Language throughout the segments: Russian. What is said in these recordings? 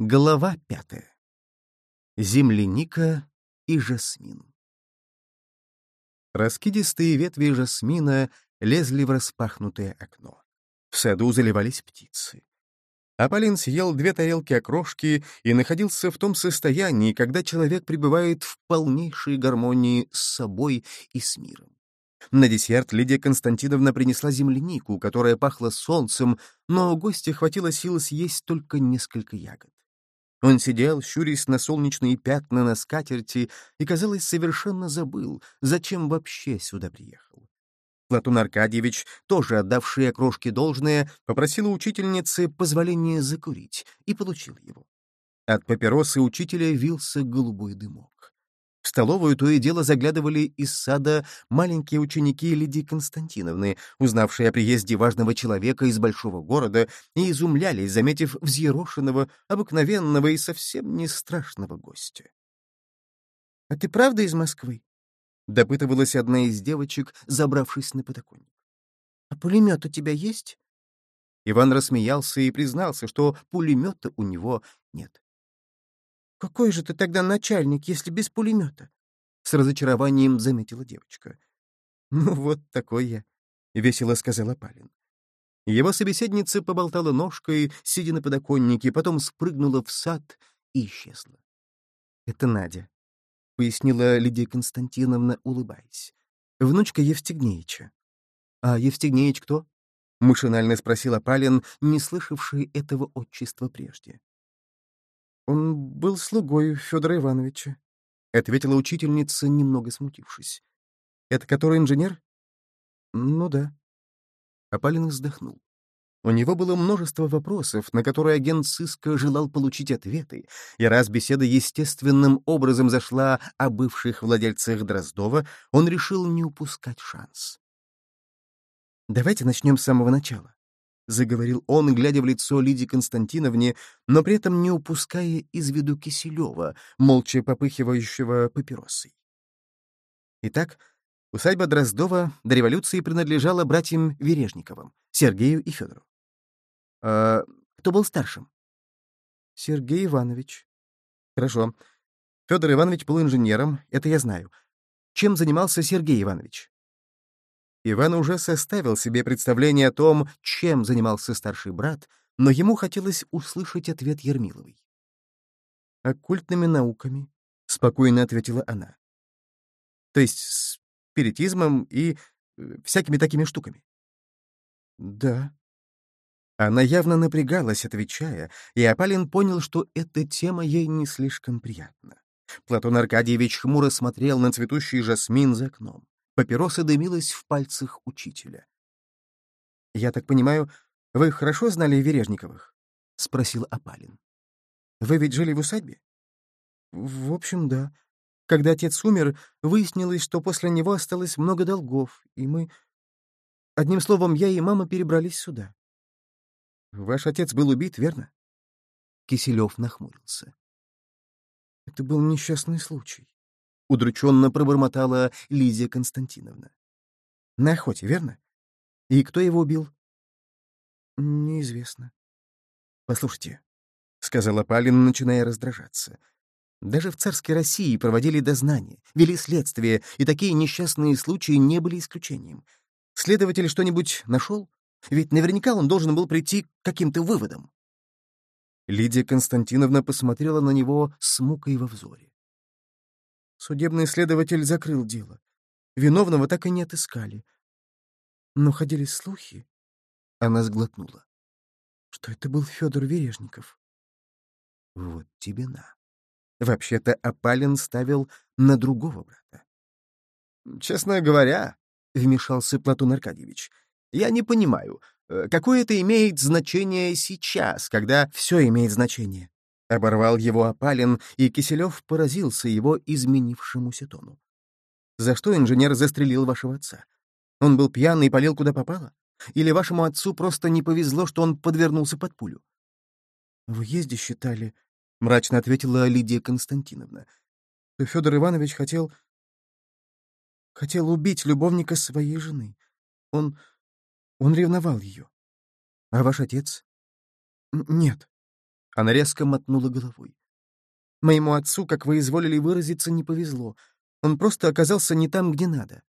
Глава пятая. Земляника и жасмин. Раскидистые ветви жасмина лезли в распахнутое окно. В саду заливались птицы. Аполлин съел две тарелки окрошки и находился в том состоянии, когда человек пребывает в полнейшей гармонии с собой и с миром. На десерт Лидия Константиновна принесла землянику, которая пахла солнцем, но гостя хватило сил съесть только несколько ягод. Он сидел, щурясь на солнечные пятна на скатерти, и, казалось, совершенно забыл, зачем вообще сюда приехал. Платон Аркадьевич, тоже отдавший окрошке должное, попросил у учительницы позволения закурить и получил его. От папиросы учителя вился голубой дымок. В столовую то и дело заглядывали из сада маленькие ученики Лидии Константиновны, узнавшие о приезде важного человека из большого города, и изумлялись, заметив взъерошенного, обыкновенного и совсем не страшного гостя. — А ты правда из Москвы? — допытывалась одна из девочек, забравшись на подоконник. — А пулемет у тебя есть? Иван рассмеялся и признался, что пулемета у него нет. «Какой же ты тогда начальник, если без пулемета?» — с разочарованием заметила девочка. «Ну вот такой я», — весело сказала Палин. Его собеседница поболтала ножкой, сидя на подоконнике, потом спрыгнула в сад и исчезла. «Это Надя», — пояснила Лидия Константиновна, улыбаясь. «Внучка Евстигнеича». «А Евстигнеич кто?» — машинально спросила Палин, не слышавший этого отчества прежде. «Он был слугой Федора Ивановича», — ответила учительница, немного смутившись. «Это который инженер?» «Ну да». Апалин вздохнул. У него было множество вопросов, на которые агент сыска желал получить ответы, и раз беседа естественным образом зашла о бывших владельцах Дроздова, он решил не упускать шанс. «Давайте начнем с самого начала. — заговорил он, глядя в лицо Лидии Константиновне, но при этом не упуская из виду Киселева, молча попыхивающего папиросой. Итак, усадьба Дроздова до революции принадлежала братьям Вережниковым, Сергею и Федору. А кто был старшим? Сергей Иванович. Хорошо. Федор Иванович был инженером, это я знаю. Чем занимался Сергей Иванович? Иван уже составил себе представление о том, чем занимался старший брат, но ему хотелось услышать ответ Ермиловой. «Оккультными науками», — спокойно ответила она. «То есть спиритизмом и э, всякими такими штуками?» «Да». Она явно напрягалась, отвечая, и Апалин понял, что эта тема ей не слишком приятна. Платон Аркадьевич хмуро смотрел на цветущий жасмин за окном. Папироса дымилась в пальцах учителя. «Я так понимаю, вы хорошо знали Вережниковых?» — спросил Апалин. «Вы ведь жили в усадьбе?» «В общем, да. Когда отец умер, выяснилось, что после него осталось много долгов, и мы... Одним словом, я и мама перебрались сюда». «Ваш отец был убит, верно?» Киселев нахмурился. «Это был несчастный случай. — удрученно пробормотала Лизия Константиновна. «На охоте, верно? И кто его убил?» «Неизвестно». «Послушайте», — сказала Палин, начиная раздражаться. «Даже в царской России проводили дознание, вели следствие, и такие несчастные случаи не были исключением. Следователь что-нибудь нашел? Ведь наверняка он должен был прийти к каким-то выводам». Лидия Константиновна посмотрела на него с мукой во взоре. Судебный следователь закрыл дело. Виновного так и не отыскали. Но ходили слухи. Она сглотнула. Что это был Федор Вережников. Вот тебе на. Вообще-то Апалин ставил на другого брата. «Честно говоря», — вмешался Платон Аркадьевич, — «я не понимаю, э, какое это имеет значение сейчас, когда все имеет значение. Оборвал его опален, и Киселев поразился его изменившемуся тону. «За что инженер застрелил вашего отца? Он был пьяный и полил куда попало? Или вашему отцу просто не повезло, что он подвернулся под пулю?» «В уезде считали», — мрачно ответила Лидия Константиновна, «что Федор Иванович хотел... хотел убить любовника своей жены. Он... он ревновал ее. А ваш отец?» «Нет», Она резко мотнула головой. «Моему отцу, как вы изволили выразиться, не повезло. Он просто оказался не там, где надо».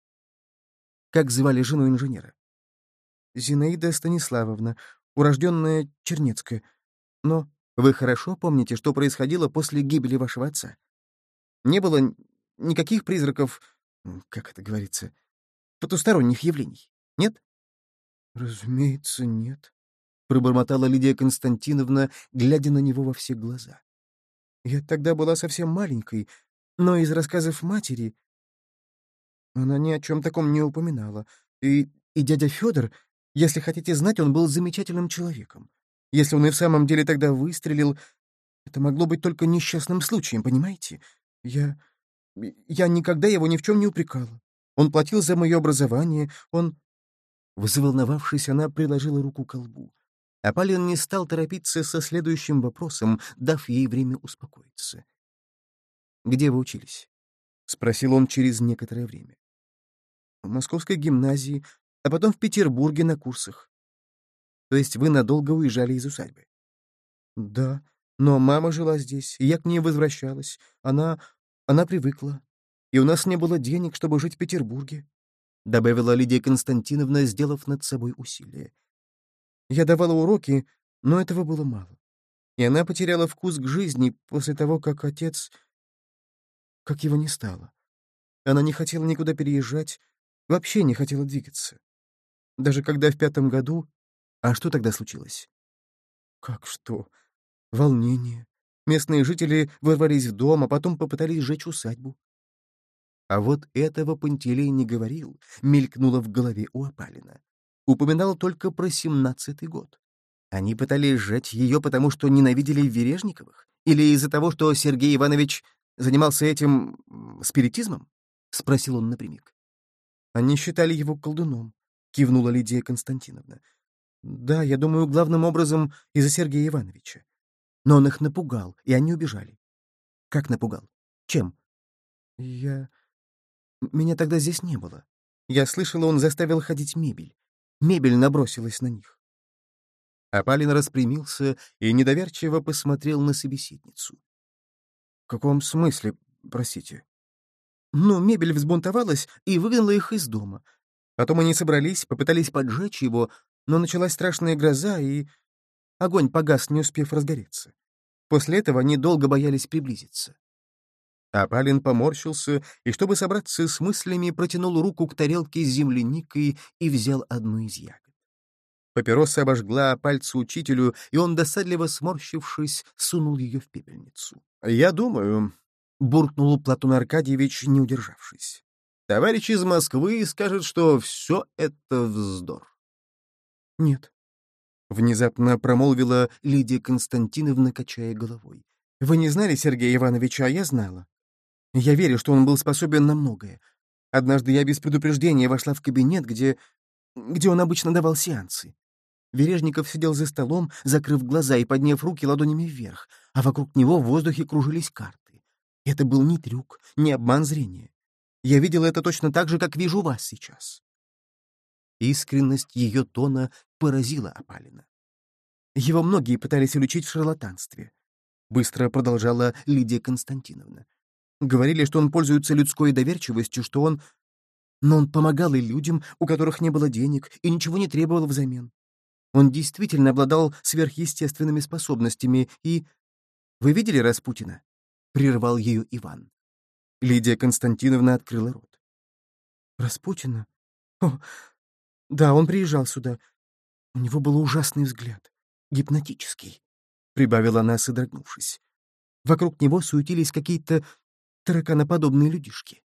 Как звали жену инженера? Зинаида Станиславовна, урожденная Чернецкая. Но вы хорошо помните, что происходило после гибели вашего отца? Не было никаких призраков, как это говорится, потусторонних явлений, нет? Разумеется, нет, — пробормотала Лидия Константиновна, глядя на него во все глаза. Я тогда была совсем маленькой, но из рассказов матери она ни о чем таком не упоминала. И, и дядя Федор, если хотите знать, он был замечательным человеком. Если он и в самом деле тогда выстрелил, это могло быть только несчастным случаем, понимаете? Я... я никогда его ни в чем не упрекала. Он платил за мое образование, он... Взволновавшись, она приложила руку к колбу. А Палин не стал торопиться со следующим вопросом, дав ей время успокоиться. «Где вы учились?» — спросил он через некоторое время. «В Московской гимназии, а потом в Петербурге на курсах. То есть вы надолго уезжали из усадьбы? Да, но мама жила здесь, и я к ней возвращалась. Она... она привыкла. И у нас не было денег, чтобы жить в Петербурге. Добавила Лидия Константиновна, сделав над собой усилие. Я давала уроки, но этого было мало. И она потеряла вкус к жизни после того, как отец... как его не стало. Она не хотела никуда переезжать, вообще не хотела двигаться. Даже когда в пятом году а что тогда случилось? Как что? Волнение. Местные жители ворвались в дом, а потом попытались сжечь усадьбу. А вот этого Пантелей не говорил, мелькнуло в голове у Апалина. Упоминал только про семнадцатый год. Они пытались сжечь ее, потому что ненавидели Вережниковых? Или из-за того, что Сергей Иванович занимался этим... спиритизмом? — спросил он напрямик. «Они считали его колдуном», — кивнула Лидия Константиновна. Да, я думаю, главным образом из-за Сергея Ивановича. Но он их напугал, и они убежали. Как напугал? Чем? Я... Меня тогда здесь не было. Я слышала, он заставил ходить мебель. Мебель набросилась на них. Апалин распрямился и недоверчиво посмотрел на собеседницу. — В каком смысле, простите? — Ну, мебель взбунтовалась и выгнала их из дома. Потом они собрались, попытались поджечь его, но началась страшная гроза, и огонь погас, не успев разгореться. После этого они долго боялись приблизиться. Апалин поморщился и, чтобы собраться с мыслями, протянул руку к тарелке с земляникой и взял одну из ягод. Папироса обожгла пальцы учителю, и он, досадливо сморщившись, сунул ее в пепельницу. «Я думаю», — буркнул Платон Аркадьевич, не удержавшись. «Товарищ из Москвы скажет, что все это вздор». «Нет», — внезапно промолвила Лидия Константиновна, качая головой. «Вы не знали Сергея Ивановича, а я знала. Я верю, что он был способен на многое. Однажды я без предупреждения вошла в кабинет, где... где он обычно давал сеансы. Вережников сидел за столом, закрыв глаза и подняв руки ладонями вверх, а вокруг него в воздухе кружились карты. Это был не трюк, не обман зрения. Я видела это точно так же, как вижу вас сейчас. Искренность ее тона поразила Апалина. Его многие пытались уличить в шарлатанстве. Быстро продолжала Лидия Константиновна. Говорили, что он пользуется людской доверчивостью, что он... Но он помогал и людям, у которых не было денег, и ничего не требовал взамен. Он действительно обладал сверхъестественными способностями, и... Вы видели Распутина? Прервал ее Иван. Лидия Константиновна открыла рот. Распутина? О, да, он приезжал сюда. У него был ужасный взгляд. Гипнотический. Прибавила она, содрогнувшись. Вокруг него суетились какие-то тараканоподобные людишки.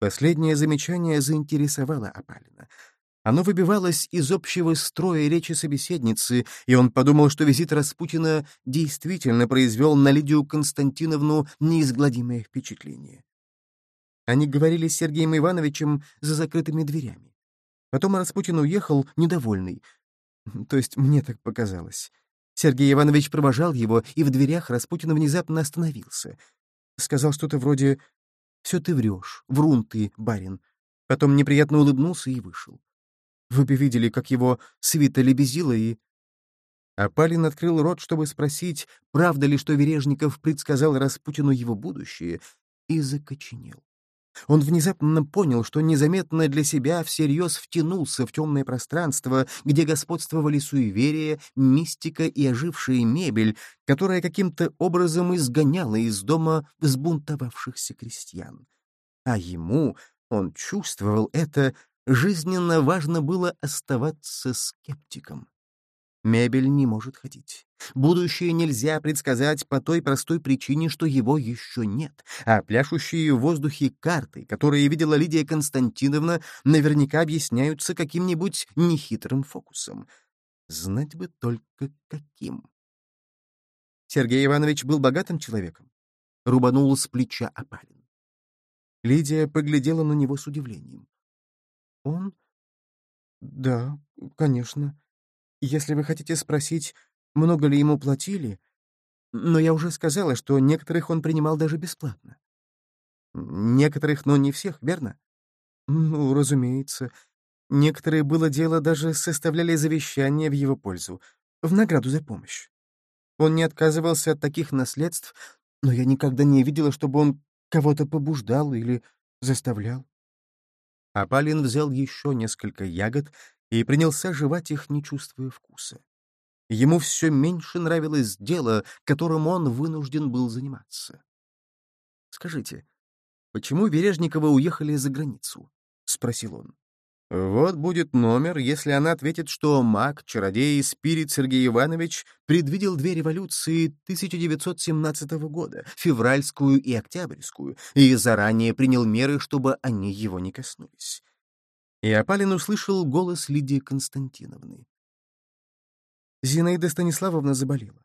Последнее замечание заинтересовало Апалина. Оно выбивалось из общего строя речи собеседницы, и он подумал, что визит Распутина действительно произвел на Лидию Константиновну неизгладимое впечатление. Они говорили с Сергеем Ивановичем за закрытыми дверями. Потом Распутин уехал, недовольный. То есть мне так показалось. Сергей Иванович провожал его, и в дверях Распутин внезапно остановился. Сказал что-то вроде «Все ты врешь, врун ты, барин». Потом неприятно улыбнулся и вышел. Вы бы видели, как его свита лебезила и... Апалин открыл рот, чтобы спросить, правда ли, что Вережников предсказал Распутину его будущее, и закоченел. Он внезапно понял, что незаметно для себя всерьез втянулся в темное пространство, где господствовали суеверия, мистика и ожившая мебель, которая каким-то образом изгоняла из дома взбунтовавшихся крестьян. А ему, он чувствовал это, жизненно важно было оставаться скептиком. Мебель не может ходить. Будущее нельзя предсказать по той простой причине, что его еще нет, а пляшущие в воздухе карты, которые видела Лидия Константиновна, наверняка объясняются каким-нибудь нехитрым фокусом. Знать бы только каким. Сергей Иванович был богатым человеком. Рубанул с плеча опалин. Лидия поглядела на него с удивлением. «Он? Да, конечно. Если вы хотите спросить, много ли ему платили, но я уже сказала, что некоторых он принимал даже бесплатно. Некоторых, но не всех, верно? Ну, разумеется. Некоторые, было дело, даже составляли завещание в его пользу, в награду за помощь. Он не отказывался от таких наследств, но я никогда не видела, чтобы он кого-то побуждал или заставлял. Апалин взял еще несколько ягод и принялся жевать их, не чувствуя вкуса. Ему все меньше нравилось дело, которым он вынужден был заниматься. «Скажите, почему Вережникова уехали за границу?» — спросил он. Вот будет номер, если она ответит, что маг, чародей и спирит Сергей Иванович предвидел две революции 1917 года, февральскую и октябрьскую, и заранее принял меры, чтобы они его не коснулись и Апалин услышал голос Лидии Константиновны. Зинаида Станиславовна заболела.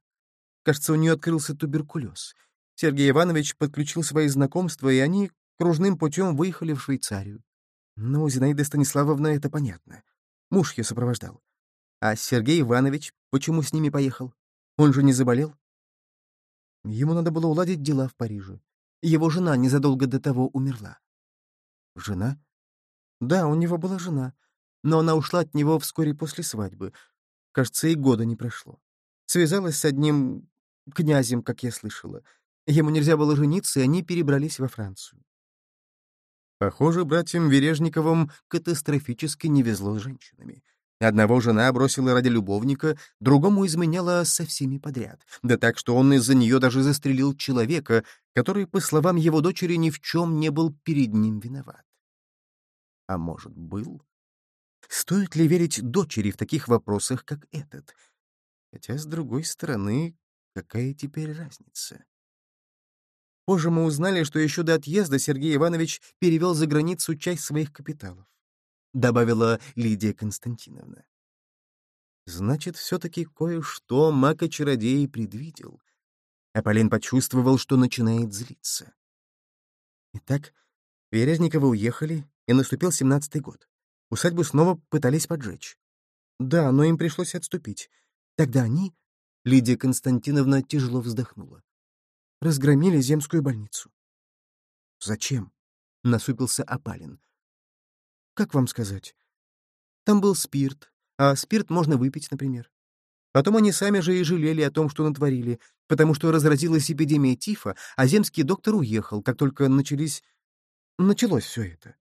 Кажется, у нее открылся туберкулез. Сергей Иванович подключил свои знакомства, и они кружным путем выехали в Швейцарию. Ну, Зинаида Станиславовна, это понятно. Муж ее сопровождал. А Сергей Иванович почему с ними поехал? Он же не заболел? Ему надо было уладить дела в Париже. Его жена незадолго до того умерла. Жена? Да, у него была жена, но она ушла от него вскоре после свадьбы. Кажется, и года не прошло. Связалась с одним князем, как я слышала. Ему нельзя было жениться, и они перебрались во Францию. Похоже, братьям Вережниковым катастрофически не везло с женщинами. Одного жена бросила ради любовника, другому изменяла со всеми подряд. Да так, что он из-за нее даже застрелил человека, который, по словам его дочери, ни в чем не был перед ним виноват. А может, был? Стоит ли верить дочери в таких вопросах, как этот? Хотя, с другой стороны, какая теперь разница? Позже мы узнали, что еще до отъезда Сергей Иванович перевел за границу часть своих капиталов, добавила Лидия Константиновна. Значит, все-таки кое-что мака-чародей предвидел. Аполлин почувствовал, что начинает злиться. Итак, Верезниковы уехали, и наступил семнадцатый год. Усадьбу снова пытались поджечь. Да, но им пришлось отступить. Тогда они... Лидия Константиновна тяжело вздохнула. Разгромили земскую больницу. Зачем? Насупился Апалин. Как вам сказать? Там был спирт, а спирт можно выпить, например. Потом они сами же и жалели о том, что натворили, потому что разразилась эпидемия тифа, а земский доктор уехал, как только начались... Началось все это.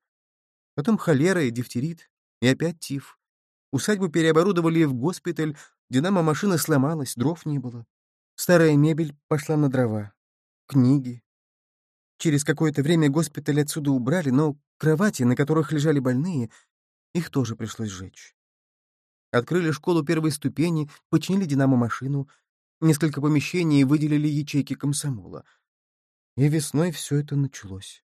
Потом холера и дифтерит, и опять тиф. Усадьбу переоборудовали в госпиталь, динамо-машина сломалась, дров не было. Старая мебель пошла на дрова. Книги. Через какое-то время госпиталь отсюда убрали, но кровати, на которых лежали больные, их тоже пришлось сжечь. Открыли школу первой ступени, починили динамо-машину, несколько помещений выделили ячейки комсомола. И весной все это началось.